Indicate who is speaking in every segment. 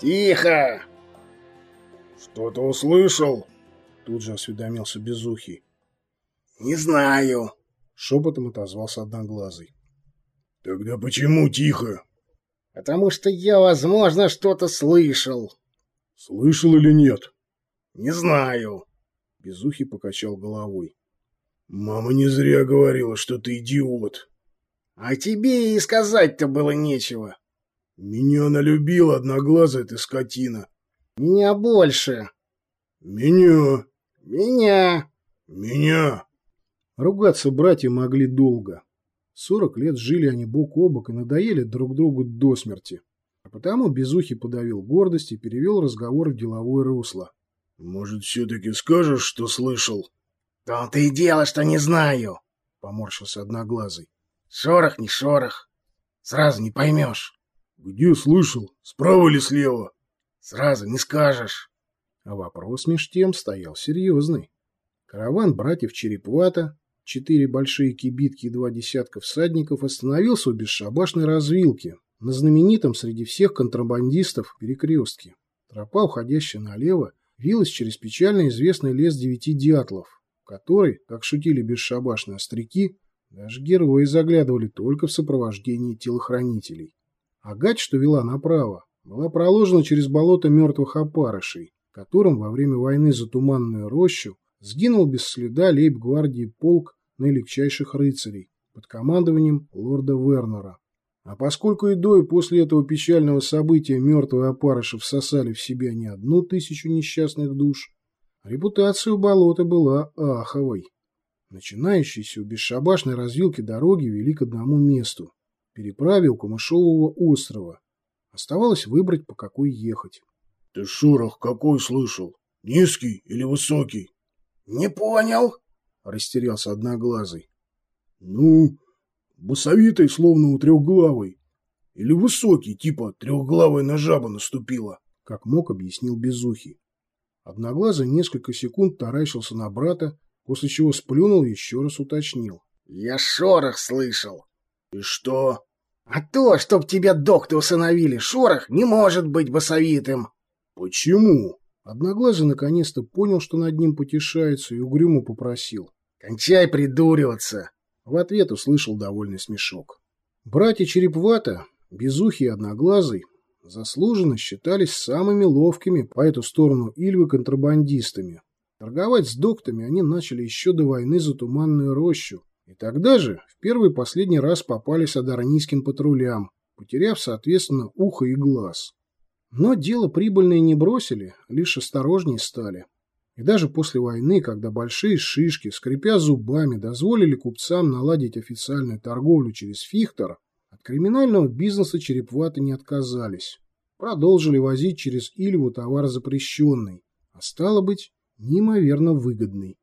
Speaker 1: Тихо!
Speaker 2: Что-то услышал? Тут же осведомился Безухий.
Speaker 1: Не знаю.
Speaker 2: Шепотом отозвался Одноглазый. Тогда почему тихо?
Speaker 1: Потому что я, возможно, что-то слышал.
Speaker 2: Слышал или нет?
Speaker 1: Не знаю.
Speaker 2: Безухий покачал головой. Мама не зря говорила, что ты идиот.
Speaker 1: А тебе и сказать-то было нечего.
Speaker 2: Меня она любила, одноглазая ты скотина.
Speaker 1: Меня больше.
Speaker 2: Меня.
Speaker 1: Меня.
Speaker 2: Меня.
Speaker 3: Ругаться братья могли долго. Сорок лет жили они бок о бок и надоели друг другу до смерти. А потому Безухий подавил гордость и перевел разговор в деловое русло.
Speaker 2: «Может, все-таки скажешь, что слышал?»
Speaker 1: «То-то и дело, что не знаю», —
Speaker 2: поморщился Одноглазый.
Speaker 1: «Шорох не шорох. Сразу не поймешь».
Speaker 2: «Где слышал? Справа или слева?»
Speaker 1: «Сразу не скажешь».
Speaker 3: А вопрос меж тем стоял серьезный. Караван братьев Черепвата, четыре большие кибитки и два десятка всадников остановился у бесшабашной развилки на знаменитом среди всех контрабандистов перекрестке. Тропа, уходящая налево, вилась через печально известный лес девяти дятлов, который, как шутили бесшабашные остряки, даже герои заглядывали только в сопровождении телохранителей. А гать, что вела направо, была проложена через болото мертвых опарышей, которым во время войны за Туманную рощу сгинул без следа лейб-гвардии полк наилегчайших рыцарей под командованием лорда Вернера. А поскольку и до, и после этого печального события мертвые опарыши всосали в себя не одну тысячу несчастных душ, Репутация у болота была аховой. Начинающиеся у бесшабашной развилки дороги вели к одному месту – переправе у Камышового острова. Оставалось выбрать, по какой ехать.
Speaker 2: — Ты шорох какой слышал? Низкий или высокий?
Speaker 1: — Не понял, —
Speaker 3: растерялся Одноглазый.
Speaker 2: — Ну, басовитый, словно у трехглавой. Или высокий, типа трехглавая на жаба наступила.
Speaker 3: — как мог объяснил Безухий. Одноглазый несколько секунд таращился на брата, после чего сплюнул и еще раз уточнил.
Speaker 1: — Я шорох слышал.
Speaker 2: — И что?
Speaker 1: — А то, чтоб тебя докты усыновили, шорох не может быть басовитым.
Speaker 2: — Почему?
Speaker 3: Одноглазый наконец-то понял, что над ним потешаются, и угрюмо попросил.
Speaker 1: — Кончай придуриваться.
Speaker 3: В ответ услышал довольный смешок. Братья Черепвата, Безухий и Одноглазый, заслуженно считались самыми ловкими по эту сторону Ильвы контрабандистами. Торговать с доктами они начали еще до войны за Туманную рощу, и тогда же в первый и последний раз попались адарнийским патрулям, потеряв, соответственно, ухо и глаз. Но дело прибыльное не бросили, лишь осторожнее стали. И даже после войны, когда большие шишки, скрипя зубами, дозволили купцам наладить официальную торговлю через Фихтер, от криминального бизнеса черепваты не отказались. Продолжили возить через Ильву товар запрещенный, а стало быть, неимоверно выгодный.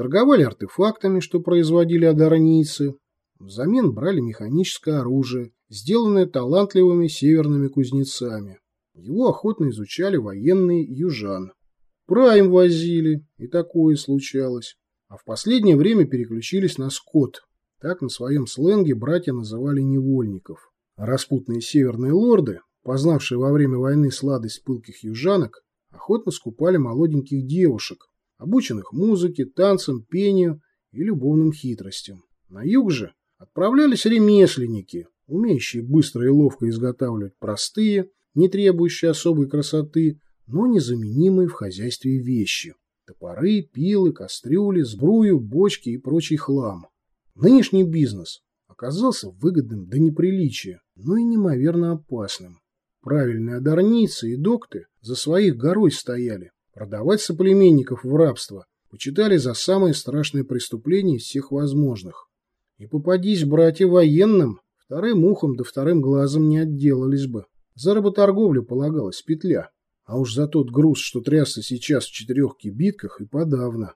Speaker 3: Торговали артефактами, что производили одарнийцы, взамен брали механическое оружие, сделанное талантливыми северными кузнецами. Его охотно изучали военные южан. Прайм возили, и такое случалось. А в последнее время переключились на скот. Так на своем сленге братья называли невольников. Распутные северные лорды, познавшие во время войны сладость пылких южанок, охотно скупали молоденьких девушек, обученных музыке, танцам, пению и любовным хитростям. На юг же отправлялись ремесленники, умеющие быстро и ловко изготавливать простые, не требующие особой красоты, но незаменимые в хозяйстве вещи. Топоры, пилы, кастрюли, сбрую, бочки и прочий хлам. Нынешний бизнес оказался выгодным до неприличия, но и неимоверно опасным. Правильные одарницы и докты за своих горой стояли. Продавать соплеменников в рабство почитали за самое страшное преступление из всех возможных. И попадись братья военным, вторым ухом да вторым глазом не отделались бы. За работорговлю полагалась петля. А уж за тот груз, что трясся сейчас в четырех кибитках, и подавно.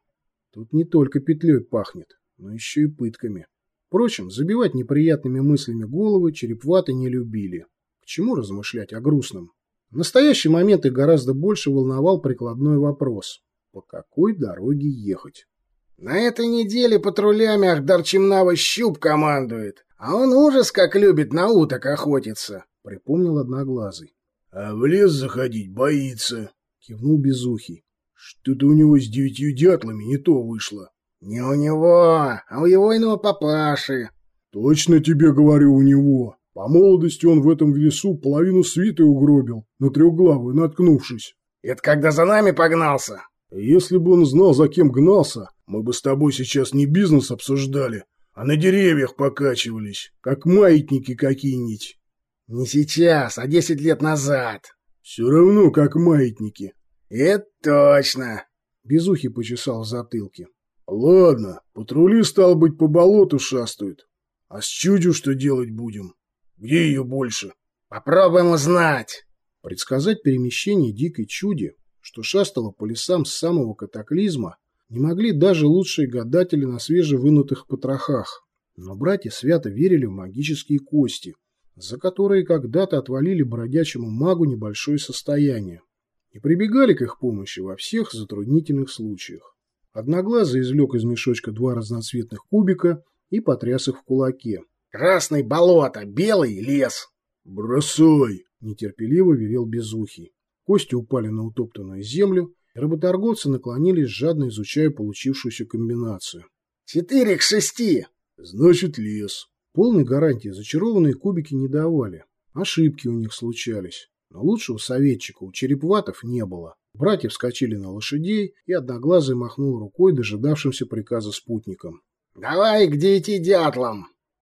Speaker 3: Тут не только петлей пахнет, но еще и пытками. Впрочем, забивать неприятными мыслями головы черепваты не любили. К чему размышлять о грустном? В настоящий момент их гораздо больше волновал прикладной вопрос. По какой дороге ехать?
Speaker 1: На этой неделе патрулями Ахдарчимнава Щуп командует, а он ужас как любит на уток охотиться,
Speaker 3: припомнил Одноглазый.
Speaker 2: А в лес заходить боится, —
Speaker 3: кивнул Безухий.
Speaker 2: Что-то у него с девятью дятлами не то вышло.
Speaker 1: Не у него, а у его иного папаши.
Speaker 2: Точно тебе говорю, у него. По молодости он в этом лесу половину свиты угробил, на трехглавую наткнувшись.
Speaker 1: Это когда за нами погнался?
Speaker 2: Если бы он знал, за кем гнался, мы бы с тобой сейчас не бизнес обсуждали, а на деревьях покачивались, как маятники какие-нибудь.
Speaker 1: Не сейчас, а десять лет назад.
Speaker 2: Все равно, как маятники.
Speaker 1: Это точно.
Speaker 3: Безухий почесал в затылке.
Speaker 2: Ладно, патрули, стал быть, по болоту шастают. А с чудью что делать будем? Где ее больше?
Speaker 1: Попробуем узнать.
Speaker 3: Предсказать перемещение дикой чуди, что шастало по лесам с самого катаклизма, не могли даже лучшие гадатели на свежевынутых потрохах. Но братья свято верили в магические кости, за которые когда-то отвалили бродячему магу небольшое состояние, и прибегали к их помощи во всех затруднительных случаях. Одноглазый извлек из мешочка два разноцветных кубика и потряс их в кулаке.
Speaker 1: «Красный болото, белый лес!»
Speaker 2: «Бросай!»
Speaker 3: — нетерпеливо велел Безухий. Кости упали на утоптанную землю, и работорговцы наклонились, жадно изучая получившуюся комбинацию.
Speaker 1: «Четыре к шести!»
Speaker 2: «Значит, лес!»
Speaker 3: Полной гарантии зачарованные кубики не давали. Ошибки у них случались. Но лучшего советчика у черепватов не было. Братья вскочили на лошадей, и Одноглазый махнул рукой дожидавшимся приказа спутникам.
Speaker 1: «Давай к девяти дятлам!»